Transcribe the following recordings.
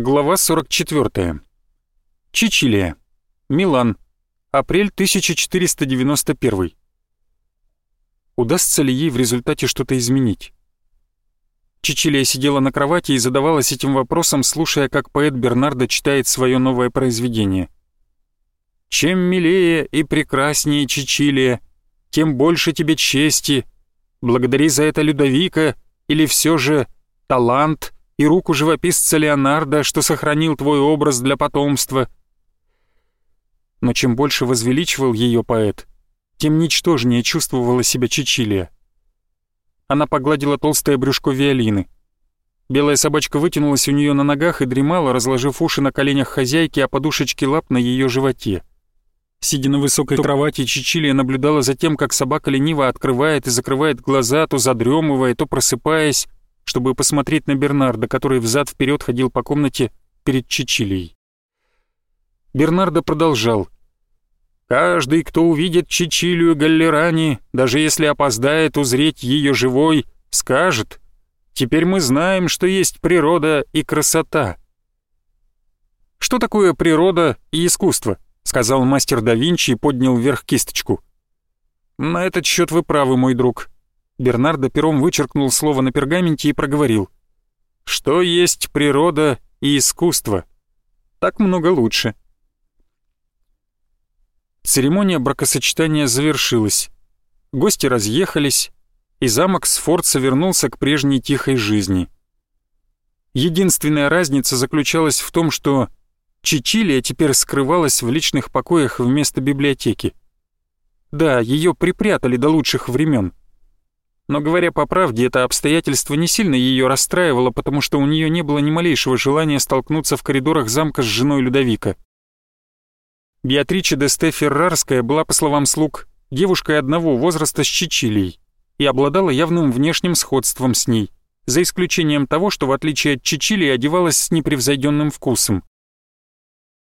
Глава 44. Чичилия. Милан. Апрель 1491. Удастся ли ей в результате что-то изменить? Чичилия сидела на кровати и задавалась этим вопросом, слушая, как поэт Бернардо читает свое новое произведение. «Чем милее и прекраснее Чичилия, тем больше тебе чести. Благодари за это Людовика или все же талант — и руку живописца Леонардо, что сохранил твой образ для потомства. Но чем больше возвеличивал ее поэт, тем ничтожнее чувствовала себя Чичилия. Она погладила толстое брюшко Виолины. Белая собачка вытянулась у нее на ногах и дремала, разложив уши на коленях хозяйки, а подушечки лап на ее животе. Сидя на высокой кровати, Чичилия наблюдала за тем, как собака лениво открывает и закрывает глаза, то задремывая, то просыпаясь, чтобы посмотреть на Бернарда, который взад вперед ходил по комнате перед Чичилией. Бернардо продолжал. «Каждый, кто увидит Чичилию Галлерани, даже если опоздает узреть ее живой, скажет, «Теперь мы знаем, что есть природа и красота». «Что такое природа и искусство?» — сказал мастер да Винчи и поднял вверх кисточку. «На этот счет вы правы, мой друг. Бернардо пером вычеркнул слово на пергаменте и проговорил. «Что есть природа и искусство? Так много лучше». Церемония бракосочетания завершилась. Гости разъехались, и замок Сфорца вернулся к прежней тихой жизни. Единственная разница заключалась в том, что Чичилия теперь скрывалась в личных покоях вместо библиотеки. Да, ее припрятали до лучших времен — но говоря по правде, это обстоятельство не сильно ее расстраивало, потому что у нее не было ни малейшего желания столкнуться в коридорах замка с женой Людовика. Беатриче де Сте Феррарская была, по словам слуг, девушкой одного возраста с Чичилией и обладала явным внешним сходством с ней, за исключением того, что в отличие от Чичилии одевалась с непревзойденным вкусом.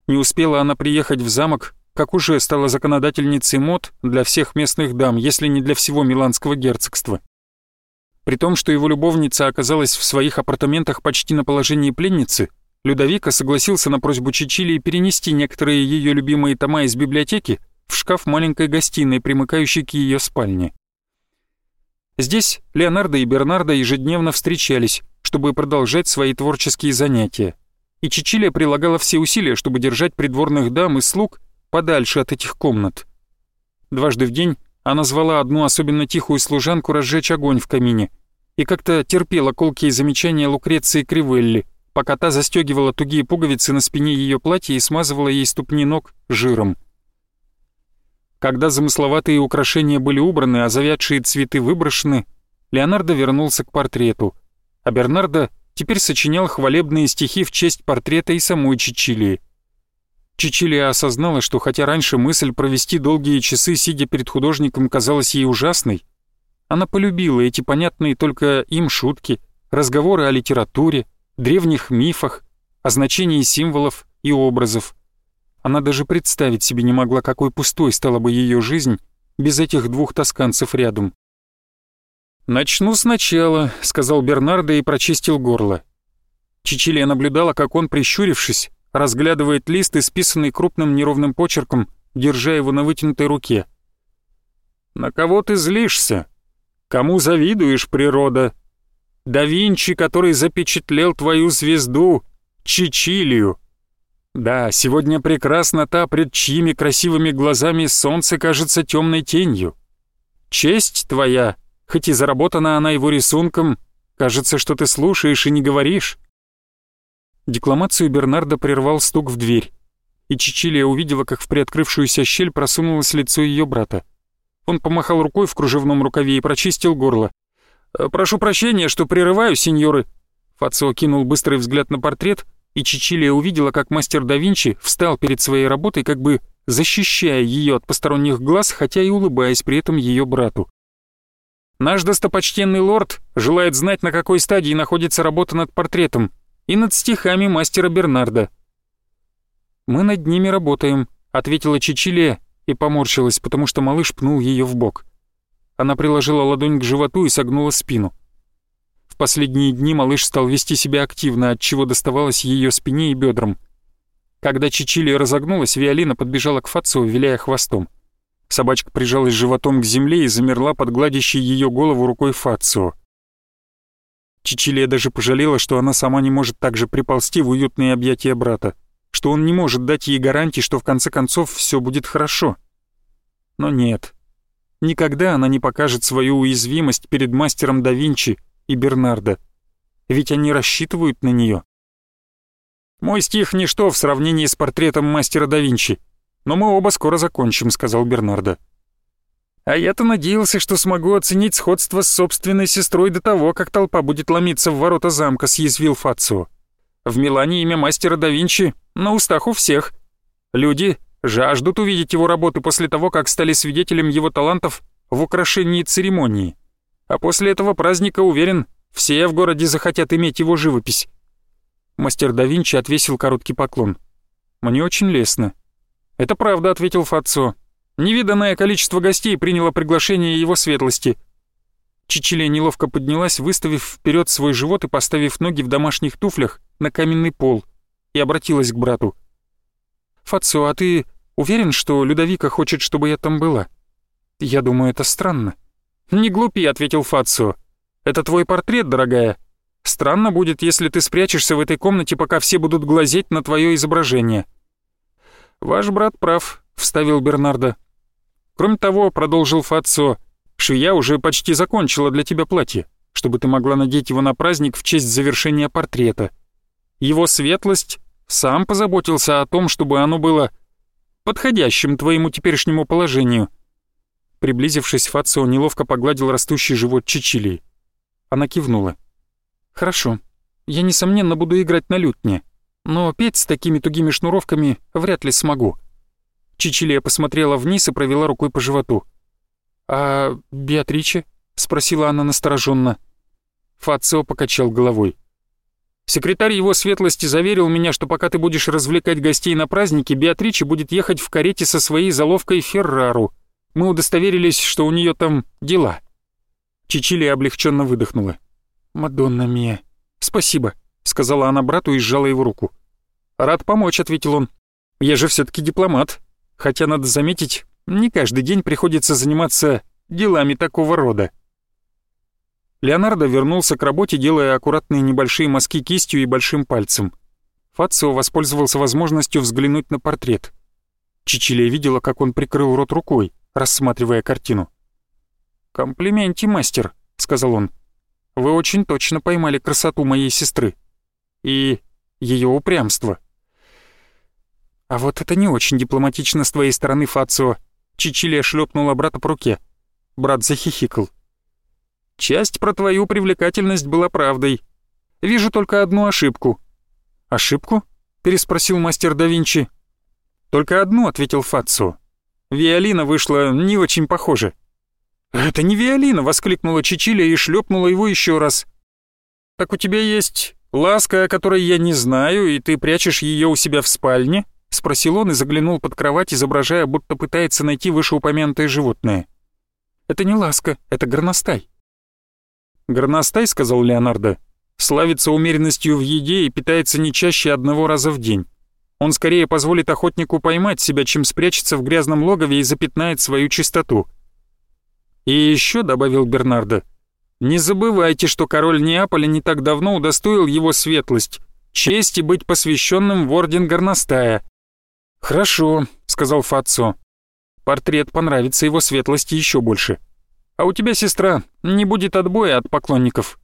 Не успела она приехать в замок, как уже стала законодательницей мод для всех местных дам, если не для всего миланского герцогства. При том, что его любовница оказалась в своих апартаментах почти на положении пленницы, Людовика согласился на просьбу Чичилии перенести некоторые ее любимые тома из библиотеки в шкаф маленькой гостиной, примыкающей к ее спальне. Здесь Леонардо и Бернардо ежедневно встречались, чтобы продолжать свои творческие занятия, и Чичилия прилагала все усилия, чтобы держать придворных дам и слуг подальше от этих комнат. Дважды в день она звала одну особенно тихую служанку разжечь огонь в камине и как-то терпела колкие замечания Лукреции Кривелли, пока та застегивала тугие пуговицы на спине ее платья и смазывала ей ступни ног жиром. Когда замысловатые украшения были убраны, а завядшие цветы выброшены, Леонардо вернулся к портрету, а Бернардо теперь сочинял хвалебные стихи в честь портрета и самой Чичилии. Чичилия осознала, что хотя раньше мысль провести долгие часы, сидя перед художником, казалась ей ужасной, она полюбила эти понятные только им шутки, разговоры о литературе, древних мифах, о значении символов и образов. Она даже представить себе не могла, какой пустой стала бы ее жизнь без этих двух тосканцев рядом. «Начну сначала», — сказал Бернардо и прочистил горло. Чичилия наблюдала, как он, прищурившись, разглядывает лист, исписанный крупным неровным почерком, держа его на вытянутой руке. «На кого ты злишься? Кому завидуешь, природа? Да Винчи, который запечатлел твою звезду, Чичилию. Да, сегодня прекрасна та, пред чьими красивыми глазами солнце кажется темной тенью. Честь твоя, хоть и заработана она его рисунком, кажется, что ты слушаешь и не говоришь. Декламацию Бернарда прервал стук в дверь, и Чичилия увидела, как в приоткрывшуюся щель просунулось лицо ее брата. Он помахал рукой в кружевном рукаве и прочистил горло. «Э, «Прошу прощения, что прерываю, сеньоры». Фацио кинул быстрый взгляд на портрет, и Чичилия увидела, как мастер да Винчи встал перед своей работой, как бы защищая ее от посторонних глаз, хотя и улыбаясь при этом ее брату. «Наш достопочтенный лорд желает знать, на какой стадии находится работа над портретом», и над стихами мастера Бернарда. «Мы над ними работаем», — ответила Чичилия и поморщилась, потому что малыш пнул ее в бок. Она приложила ладонь к животу и согнула спину. В последние дни малыш стал вести себя активно, от чего доставалось ее спине и бедрам. Когда Чичилия разогнулась, Виолина подбежала к Фацио, виляя хвостом. Собачка прижалась животом к земле и замерла под гладящей ее голову рукой Фацио. Чичилия даже пожалела, что она сама не может так же приползти в уютные объятия брата, что он не может дать ей гарантии, что в конце концов все будет хорошо. Но нет. Никогда она не покажет свою уязвимость перед мастером да Винчи и Бернардо. Ведь они рассчитывают на нее. «Мой стих — ничто в сравнении с портретом мастера да Винчи», но мы оба скоро закончим», — сказал Бернардо. «А я-то надеялся, что смогу оценить сходство с собственной сестрой до того, как толпа будет ломиться в ворота замка», — съязвил Фацио. «В Милане имя мастера да Винчи на устах у всех. Люди жаждут увидеть его работы после того, как стали свидетелем его талантов в украшении церемонии. А после этого праздника, уверен, все в городе захотят иметь его живопись». Мастер да Винчи отвесил короткий поклон. «Мне очень лестно. «Это правда», — ответил Фацо. «Невиданное количество гостей приняло приглашение его светлости». Чичилия неловко поднялась, выставив вперед свой живот и поставив ноги в домашних туфлях на каменный пол, и обратилась к брату. «Фацо, а ты уверен, что Людовика хочет, чтобы я там была? Я думаю, это странно». «Не глупи», — ответил Фацо. «Это твой портрет, дорогая. Странно будет, если ты спрячешься в этой комнате, пока все будут глазеть на твое изображение». «Ваш брат прав», — вставил Бернардо. «Кроме того», — продолжил Фацо, — «швея уже почти закончила для тебя платье, чтобы ты могла надеть его на праздник в честь завершения портрета. Его светлость сам позаботился о том, чтобы оно было подходящим твоему теперешнему положению». Приблизившись, Фацо неловко погладил растущий живот Чичилии. Она кивнула. «Хорошо. Я, несомненно, буду играть на лютне но петь с такими тугими шнуровками вряд ли смогу». Чичилия посмотрела вниз и провела рукой по животу. «А Беатриче?» — спросила она настороженно. Фацио покачал головой. «Секретарь его светлости заверил меня, что пока ты будешь развлекать гостей на празднике, Беатриче будет ехать в карете со своей заловкой Феррару. Мы удостоверились, что у нее там дела». Чичилия облегченно выдохнула. «Мадонна Мия, спасибо. — сказала она брату и сжала его руку. «Рад помочь», — ответил он. «Я же все таки дипломат. Хотя, надо заметить, не каждый день приходится заниматься делами такого рода». Леонардо вернулся к работе, делая аккуратные небольшие мазки кистью и большим пальцем. Фацио воспользовался возможностью взглянуть на портрет. Чичилия видела, как он прикрыл рот рукой, рассматривая картину. «Комплименти, мастер», — сказал он. «Вы очень точно поймали красоту моей сестры и ее упрямство. «А вот это не очень дипломатично с твоей стороны, Фацио», Чичилия шлепнула брата по руке. Брат захихикал. «Часть про твою привлекательность была правдой. Вижу только одну ошибку». «Ошибку?» — переспросил мастер да Винчи. «Только одну», — ответил Фацио. «Виолина вышла не очень похоже». «Это не Виолина!» — воскликнула Чичилия и шлепнула его еще раз. «Так у тебя есть «Ласка, о которой я не знаю, и ты прячешь ее у себя в спальне?» — спросил он и заглянул под кровать, изображая, будто пытается найти вышеупомянутое животное. «Это не ласка, это горностай». «Горностай», — сказал Леонардо, — «славится умеренностью в еде и питается не чаще одного раза в день. Он скорее позволит охотнику поймать себя, чем спрячется в грязном логове и запятнает свою чистоту». «И еще», — добавил Бернардо, — не забывайте, что король Неаполя не так давно удостоил его светлость, чести быть посвященным в орден горностая. «Хорошо», — сказал Фацо. «Портрет понравится его светлости еще больше. А у тебя, сестра, не будет отбоя от поклонников».